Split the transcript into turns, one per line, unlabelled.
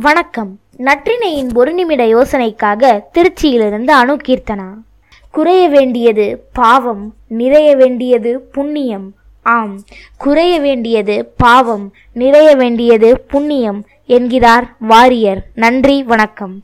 வணக்கம். நற்றினையின் ஒரு நிமிட யோசனைக்காக திருச்சியிலிருந்து அணு கீர்த்தனா குறைய வேண்டியது பாவம் நிறைய வேண்டியது புண்ணியம். ஆம் குறைய வேண்டியது பாவம் நிறைய வேண்டியது புண்ணியம் என்கிறார் வாரியர். நன்றி வணக்கம்.